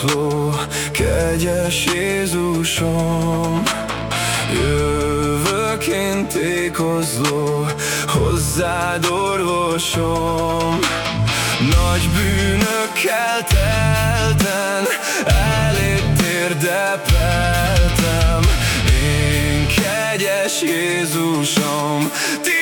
haldokló, kegyes Jézusom. Jövök én tékozló, hozzád orvosom. Nagy bűnökkel telten, elét térdepeltem. Én kegyes Jézusom, ti